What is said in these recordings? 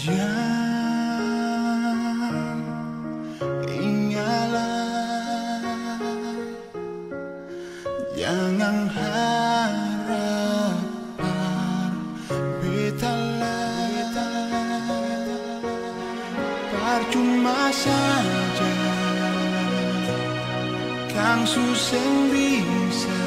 Yang ingatlah Jangan harapan Bitalah Percuma saja Kang Susen bisa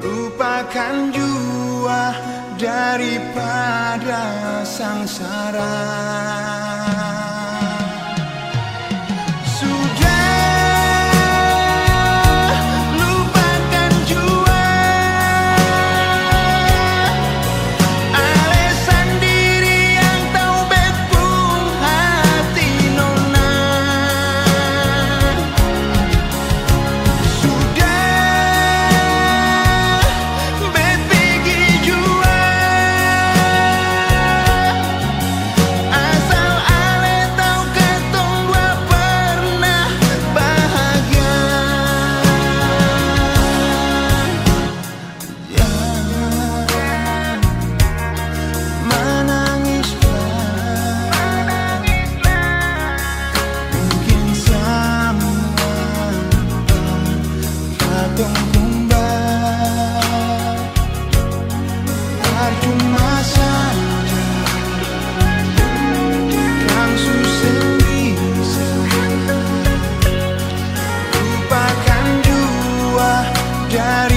Lupakan jua daripada sangsara Jangan